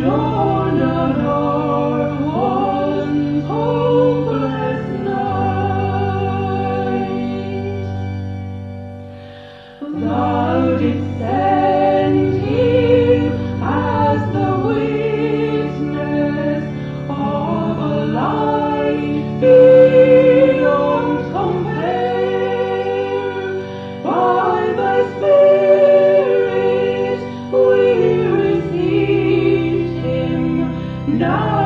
Yo! know.